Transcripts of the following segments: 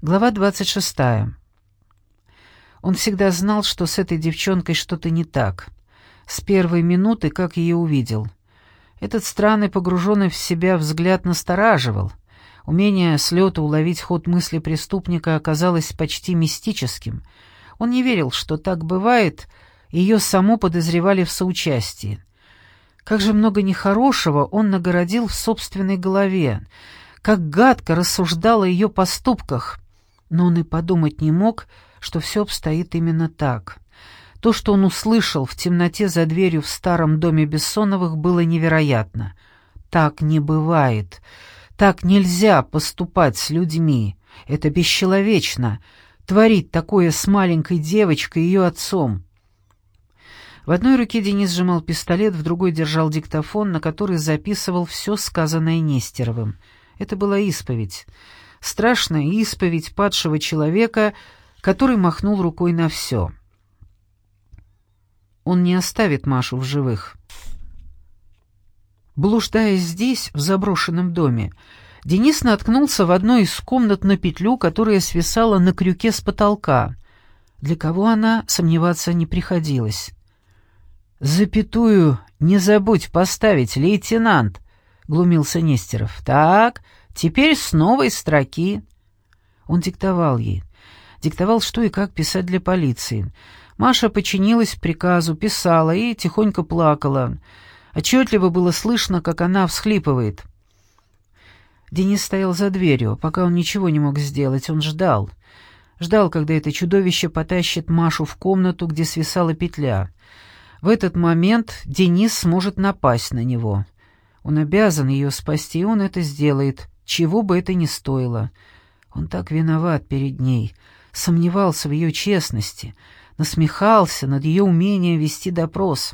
Глава 26. Он всегда знал, что с этой девчонкой что-то не так. С первой минуты, как ее увидел. Этот странный, погруженный в себя взгляд настораживал. Умение с лету уловить ход мысли преступника оказалось почти мистическим. Он не верил, что так бывает, ее само подозревали в соучастии. Как же много нехорошего он нагородил в собственной голове, как гадко рассуждал о ее поступках — но он и подумать не мог, что все обстоит именно так. То, что он услышал в темноте за дверью в старом доме Бессоновых, было невероятно. Так не бывает. Так нельзя поступать с людьми. Это бесчеловечно. Творить такое с маленькой девочкой и ее отцом. В одной руке Денис сжимал пистолет, в другой держал диктофон, на который записывал все сказанное Нестеровым. Это была исповедь страшная исповедь падшего человека, который махнул рукой на все. Он не оставит Машу в живых. Блуждая здесь, в заброшенном доме, Денис наткнулся в одной из комнат на петлю, которая свисала на крюке с потолка. Для кого она, сомневаться не приходилось. «Запятую не забудь поставить, лейтенант», — глумился Нестеров. «Так, Теперь с новой строки. Он диктовал ей. Диктовал, что и как писать для полиции. Маша подчинилась приказу, писала и тихонько плакала. Отчетливо было слышно, как она всхлипывает. Денис стоял за дверью, пока он ничего не мог сделать, он ждал. Ждал, когда это чудовище потащит Машу в комнату, где свисала петля. В этот момент Денис сможет напасть на него. Он обязан ее спасти, и он это сделает чего бы это ни стоило. Он так виноват перед ней, сомневался в ее честности, насмехался над ее умением вести допрос.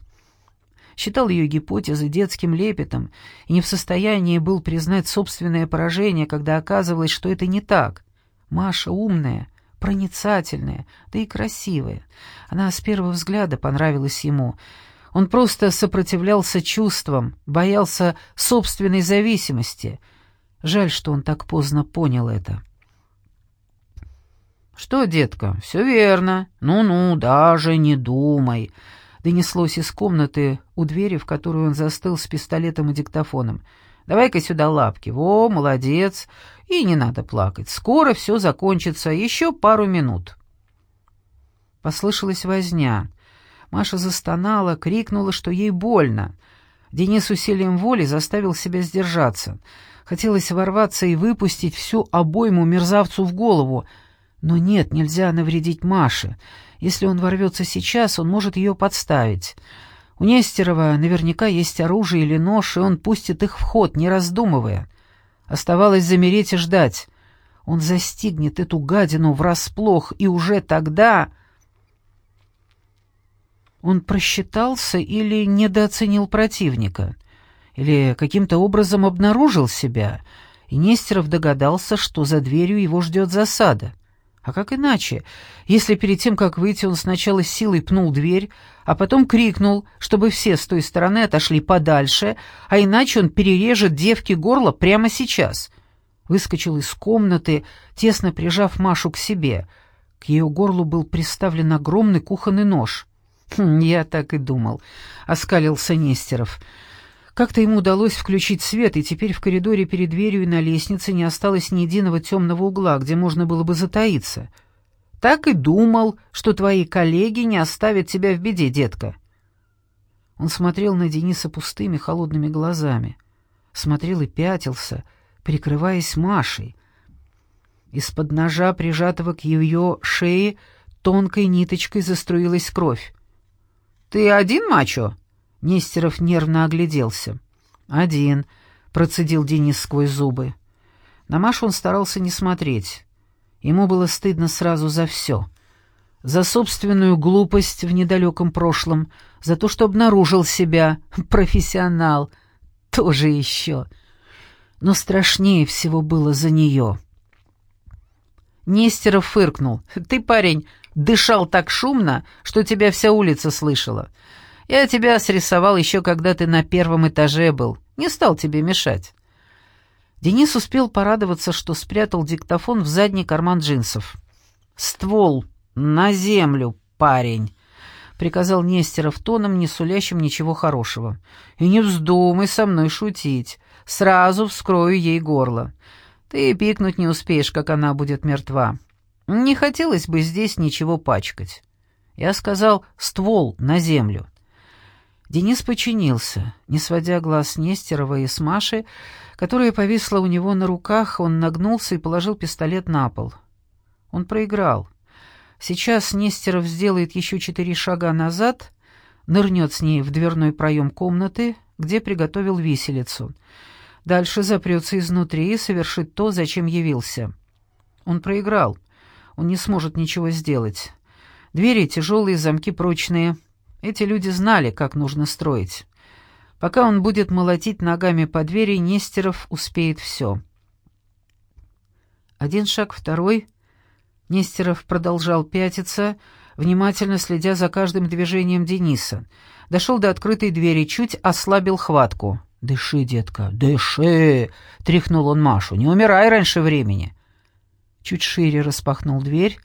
Считал ее гипотезы детским лепетом и не в состоянии был признать собственное поражение, когда оказывалось, что это не так. Маша умная, проницательная, да и красивая. Она с первого взгляда понравилась ему. Он просто сопротивлялся чувствам, боялся собственной зависимости — Жаль, что он так поздно понял это. «Что, детка, все верно. Ну-ну, даже не думай», — донеслось из комнаты у двери, в которую он застыл с пистолетом и диктофоном. «Давай-ка сюда лапки. Во, молодец. И не надо плакать. Скоро все закончится. Еще пару минут». Послышалась возня. Маша застонала, крикнула, что ей больно. Денис усилием воли заставил себя сдержаться — Хотелось ворваться и выпустить всю обойму мерзавцу в голову. Но нет, нельзя навредить Маше. Если он ворвется сейчас, он может ее подставить. У Нестерова наверняка есть оружие или нож, и он пустит их в ход, не раздумывая. Оставалось замереть и ждать. Он застигнет эту гадину врасплох, и уже тогда... Он просчитался или недооценил противника или каким-то образом обнаружил себя, и Нестеров догадался, что за дверью его ждет засада. А как иначе, если перед тем, как выйти, он сначала силой пнул дверь, а потом крикнул, чтобы все с той стороны отошли подальше, а иначе он перережет девке горло прямо сейчас. Выскочил из комнаты, тесно прижав Машу к себе. К ее горлу был приставлен огромный кухонный нож. «Хм, «Я так и думал», — оскалился Нестеров. Как-то ему удалось включить свет, и теперь в коридоре перед дверью и на лестнице не осталось ни единого темного угла, где можно было бы затаиться. Так и думал, что твои коллеги не оставят тебя в беде, детка. Он смотрел на Дениса пустыми холодными глазами. Смотрел и пятился, прикрываясь Машей. Из-под ножа, прижатого к ее шее, тонкой ниточкой заструилась кровь. «Ты один, мачо?» Нестеров нервно огляделся. «Один», — процедил Денис сквозь зубы. На Машу он старался не смотреть. Ему было стыдно сразу за все. За собственную глупость в недалеком прошлом, за то, что обнаружил себя, профессионал, тоже еще. Но страшнее всего было за нее. Нестеров фыркнул. «Ты, парень, дышал так шумно, что тебя вся улица слышала. Я тебя срисовал еще, когда ты на первом этаже был. Не стал тебе мешать». Денис успел порадоваться, что спрятал диктофон в задний карман джинсов. «Ствол на землю, парень!» — приказал Нестеров тоном, не сулящим ничего хорошего. «И не вздумай со мной шутить. Сразу вскрою ей горло. Ты пикнуть не успеешь, как она будет мертва. Не хотелось бы здесь ничего пачкать». Я сказал «ствол на землю». Денис подчинился. Не сводя глаз Нестерова и с Маши, которая повисла у него на руках, он нагнулся и положил пистолет на пол. Он проиграл. Сейчас Нестеров сделает еще четыре шага назад, нырнет с ней в дверной проем комнаты, где приготовил виселицу. Дальше запрется изнутри и совершит то, зачем явился. Он проиграл. Он не сможет ничего сделать. Двери тяжелые, замки прочные. Эти люди знали, как нужно строить. Пока он будет молотить ногами по двери, Нестеров успеет все. Один шаг, второй. Нестеров продолжал пятиться, внимательно следя за каждым движением Дениса. Дошел до открытой двери, чуть ослабил хватку. «Дыши, детка, дыши!» — тряхнул он Машу. «Не умирай раньше времени!» Чуть шире распахнул дверь,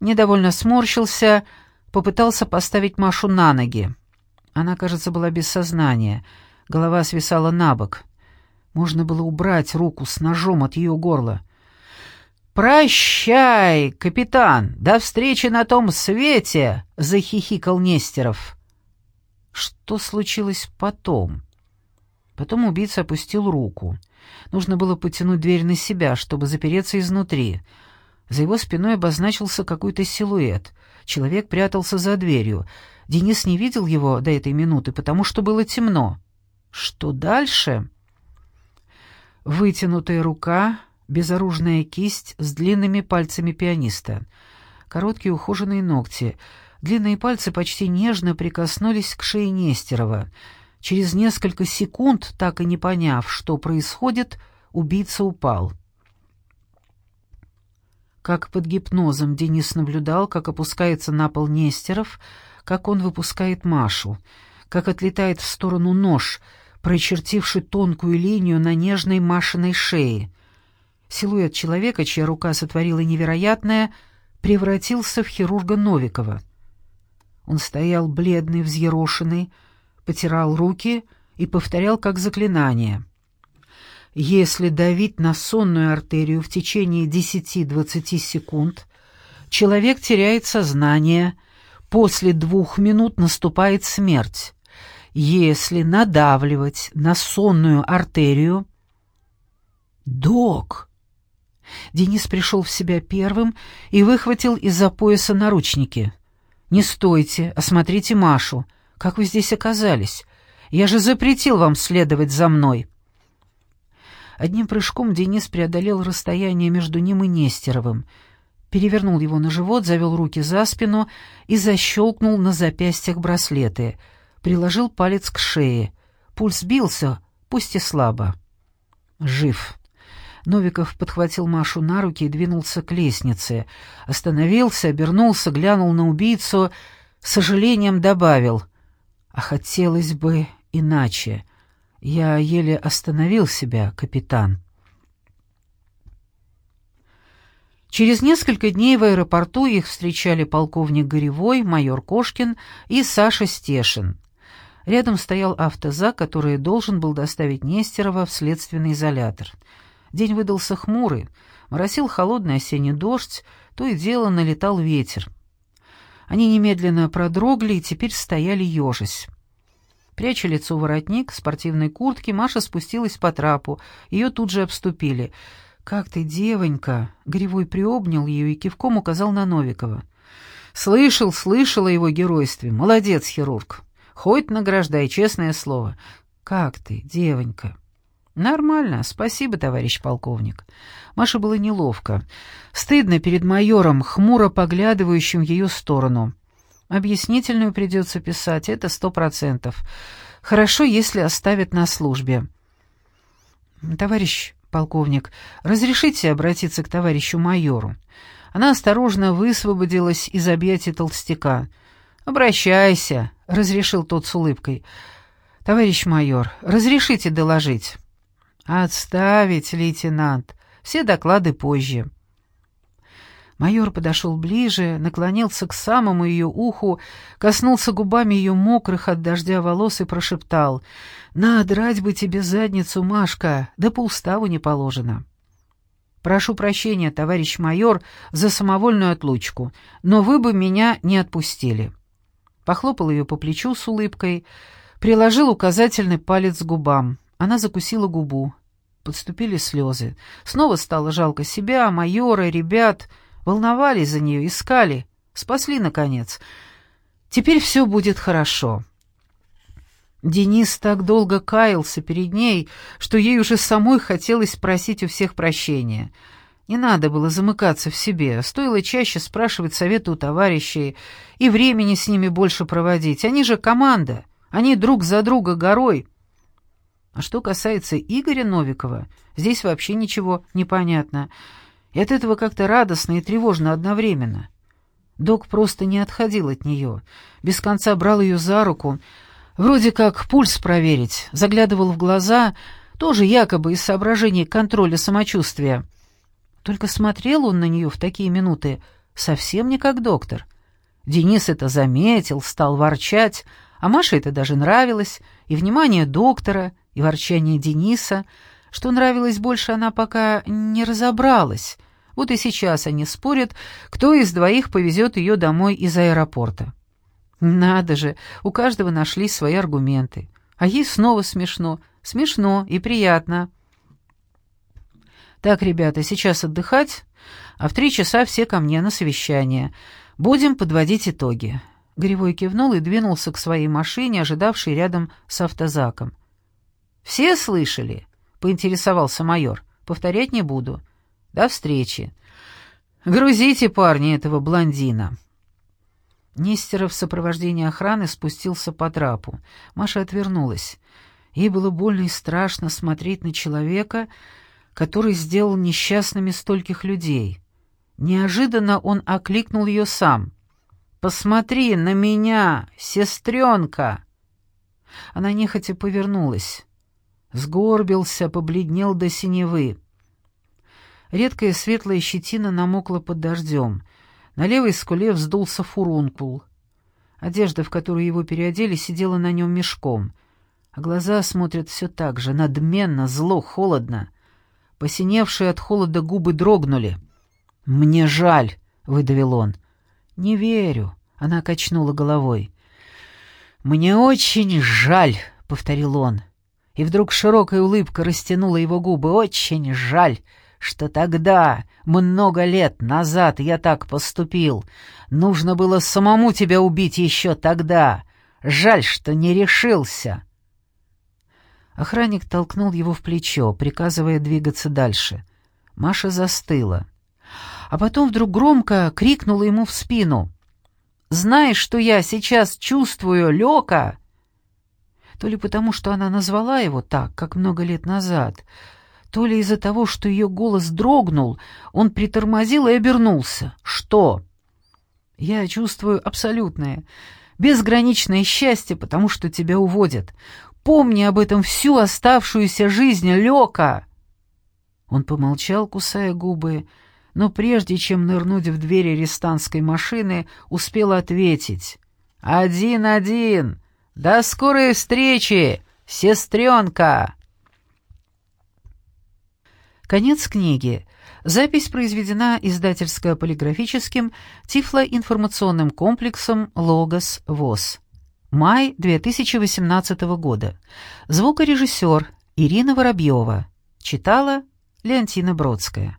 недовольно сморщился, попытался поставить Машу на ноги. Она, кажется, была без сознания, голова свисала на бок. Можно было убрать руку с ножом от ее горла. «Прощай, капитан! До встречи на том свете!» — захихикал Нестеров. Что случилось потом? Потом убийца опустил руку. Нужно было потянуть дверь на себя, чтобы запереться изнутри — за его спиной обозначился какой-то силуэт. Человек прятался за дверью. Денис не видел его до этой минуты, потому что было темно. Что дальше? Вытянутая рука, безоружная кисть с длинными пальцами пианиста. Короткие ухоженные ногти. Длинные пальцы почти нежно прикоснулись к шее Нестерова. Через несколько секунд, так и не поняв, что происходит, убийца упал. Как под гипнозом Денис наблюдал, как опускается на пол Нестеров, как он выпускает Машу, как отлетает в сторону нож, прочертивший тонкую линию на нежной Машиной шее. Силуэт человека, чья рука сотворила невероятное, превратился в хирурга Новикова. Он стоял бледный, взъерошенный, потирал руки и повторял как заклинание — если давить на сонную артерию в течение 10-20 секунд, человек теряет сознание, после двух минут наступает смерть. Если надавливать на сонную артерию... «Док!» Денис пришел в себя первым и выхватил из-за пояса наручники. «Не стойте, осмотрите Машу. Как вы здесь оказались? Я же запретил вам следовать за мной». Одним прыжком Денис преодолел расстояние между ним и Нестеровым, перевернул его на живот, завел руки за спину и защелкнул на запястьях браслеты, приложил палец к шее. Пульс бился, пусть и слабо. «Жив». Новиков подхватил Машу на руки и двинулся к лестнице. Остановился, обернулся, глянул на убийцу, с сожалением добавил. «А хотелось бы иначе». Я еле остановил себя, капитан. Через несколько дней в аэропорту их встречали полковник Горевой, майор Кошкин и Саша Стешин. Рядом стоял автозак, который должен был доставить Нестерова в следственный изолятор. День выдался хмурый, моросил холодный осенний дождь, то и дело налетал ветер. Они немедленно продрогли и теперь стояли ежась. Пряча лицо в воротник спортивной куртки, Маша спустилась по трапу. Ее тут же обступили. «Как ты, девонька!» Гривой приобнял ее и кивком указал на Новикова. «Слышал, слышал о его геройстве. Молодец, хирург. Хоть награждай, честное слово. Как ты, девонька?» «Нормально, спасибо, товарищ полковник». Маше было неловко. Стыдно перед майором, хмуро поглядывающим в ее сторону. Объяснительную придется писать, это сто процентов. Хорошо, если оставят на службе. Товарищ полковник, разрешите обратиться к товарищу майору? Она осторожно высвободилась из объятий толстяка. «Обращайся», — разрешил тот с улыбкой. «Товарищ майор, разрешите доложить?» «Отставить, лейтенант. Все доклады позже». Майор подошел ближе, наклонился к самому ее уху, коснулся губами ее мокрых от дождя волос и прошептал «Надрать бы тебе задницу, Машка, да по уставу не положено». «Прошу прощения, товарищ майор, за самовольную отлучку, но вы бы меня не отпустили». Похлопал ее по плечу с улыбкой, приложил указательный палец к губам. Она закусила губу. Подступили слезы. Снова стало жалко себя, майора, ребят — Волновались за нее, искали, спасли, наконец. Теперь все будет хорошо. Денис так долго каялся перед ней, что ей уже самой хотелось спросить у всех прощения. Не надо было замыкаться в себе, стоило чаще спрашивать советы у товарищей и времени с ними больше проводить. Они же команда, они друг за друга горой. А что касается Игоря Новикова, здесь вообще ничего не понятно — и от этого как-то радостно и тревожно одновременно. Док просто не отходил от нее, без конца брал ее за руку, вроде как пульс проверить, заглядывал в глаза, тоже якобы из соображений контроля самочувствия. Только смотрел он на нее в такие минуты совсем не как доктор. Денис это заметил, стал ворчать, а Маше это даже нравилось, и внимание доктора, и ворчание Дениса — что нравилось больше, она пока не разобралась. Вот и сейчас они спорят, кто из двоих повезет ее домой из аэропорта. Надо же, у каждого нашлись свои аргументы. А ей снова смешно. Смешно и приятно. Так, ребята, сейчас отдыхать, а в три часа все ко мне на совещание. Будем подводить итоги. Гривой кивнул и двинулся к своей машине, ожидавшей рядом с автозаком. «Все слышали?» — поинтересовался майор. «Повторять не буду. До встречи. Грузите, парни, этого блондина». Нестеров в сопровождении охраны спустился по трапу. Маша отвернулась. Ей было больно и страшно смотреть на человека, который сделал несчастными стольких людей. Неожиданно он окликнул ее сам. «Посмотри на меня, сестренка!» Она нехотя повернулась сгорбился, побледнел до синевы. Редкая светлая щетина намокла под дождем. На левой скуле вздулся фурункул. Одежда, в которую его переодели, сидела на нем мешком, а глаза смотрят все так же, надменно, зло, холодно. Посиневшие от холода губы дрогнули. «Мне жаль», — выдавил он. «Не верю», — она качнула головой. «Мне очень жаль», — повторил он и вдруг широкая улыбка растянула его губы. «Очень жаль, что тогда, много лет назад, я так поступил. Нужно было самому тебя убить еще тогда. Жаль, что не решился». Охранник толкнул его в плечо, приказывая двигаться дальше. Маша застыла. А потом вдруг громко крикнула ему в спину. «Знаешь, что я сейчас чувствую, Лёка?» То ли потому, что она назвала его так, как много лет назад, то ли из-за того, что ее голос дрогнул, он притормозил и обернулся. «Что?» «Я чувствую абсолютное, безграничное счастье, потому что тебя уводят. Помни об этом всю оставшуюся жизнь, Лёка!» Он помолчал, кусая губы, но прежде чем нырнуть в двери арестантской машины, успел ответить. «Один-один! До скорой встречи, сестренка!» Конец книги. Запись произведена издательско-полиграфическим тифлоинформационным комплексом «Логос ВОЗ». Май 2018 года. Звукорежиссер Ирина Воробьева. Читала Леонтина Бродская.